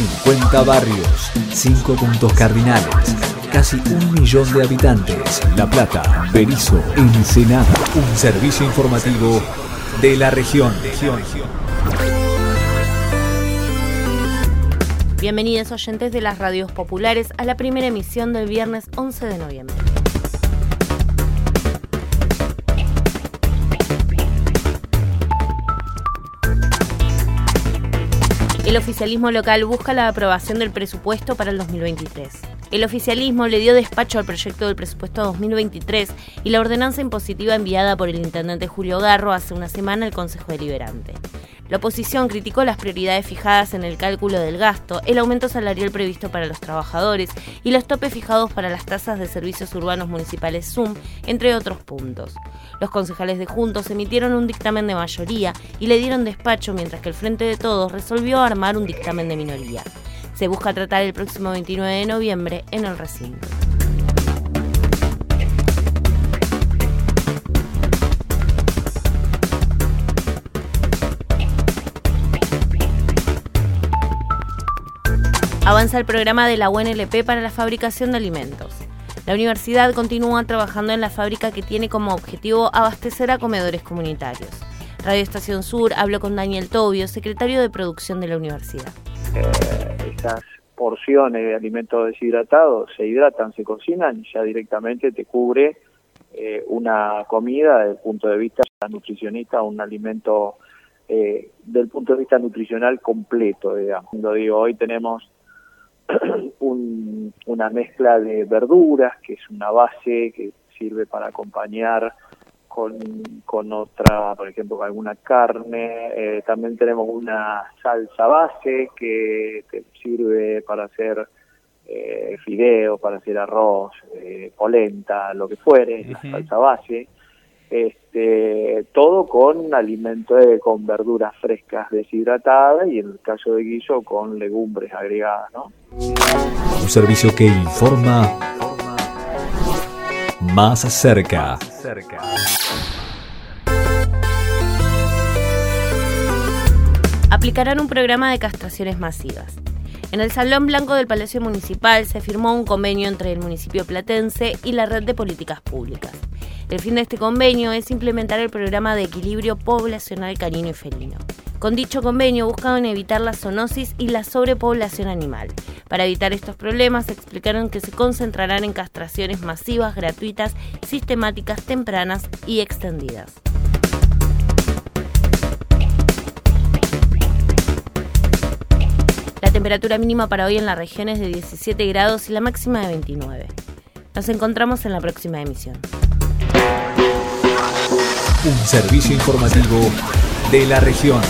50 barrios, 5 puntos cardinales, casi un millón de habitantes. La Plata, Berizo, Ensenada. Un servicio informativo de la región. Bienvenidos oyentes de las radios populares a la primera emisión del viernes 11 de noviembre. El oficialismo local busca la aprobación del presupuesto para el 2023. El oficialismo le dio despacho al proyecto del presupuesto 2023 y la ordenanza impositiva enviada por el intendente Julio Garro hace una semana al Consejo Deliberante. La oposición criticó las prioridades fijadas en el cálculo del gasto, el aumento salarial previsto para los trabajadores y los topes fijados para las tasas de servicios urbanos municipales SUM, entre otros puntos. Los concejales de Juntos emitieron un dictamen de mayoría y le dieron despacho mientras que el Frente de Todos resolvió armar un dictamen de minoría. Se busca tratar el próximo 29 de noviembre en el recinto. avanza el programa de la UNLP para la fabricación de alimentos. La universidad continúa trabajando en la fábrica que tiene como objetivo abastecer a comedores comunitarios. Radio Estación Sur habló con Daniel Tobio, secretario de producción de la universidad. Eh, esas porciones de alimentos deshidratados se hidratan, se cocinan y ya directamente te cubre eh, una comida desde el punto de vista nutricionista, un alimento eh, del punto de vista nutricional completo, digamos. Lo digo, hoy tenemos una mezcla de verduras, que es una base que sirve para acompañar con, con otra, por ejemplo, con alguna carne. Eh, también tenemos una salsa base que te sirve para hacer eh, fideo, para hacer arroz, eh, polenta, lo que fuere, la salsa base este, todo con alimentos con verduras frescas deshidratadas y en el caso de guiso con legumbres agregadas, ¿no? Un servicio que informa más Aplicarán un programa de castraciones masivas. En el Salón Blanco del Palacio Municipal se firmó un convenio entre el municipio platense y la red de políticas públicas. El fin de este convenio es implementar el programa de equilibrio poblacional canino y felino. Con dicho convenio buscaban evitar la zoonosis y la sobrepoblación animal. Para evitar estos problemas explicaron que se concentrarán en castraciones masivas, gratuitas, sistemáticas, tempranas y extendidas. La temperatura mínima para hoy en la región es de 17 grados y la máxima de 29. Nos encontramos en la próxima emisión. Un servicio informativo de la región.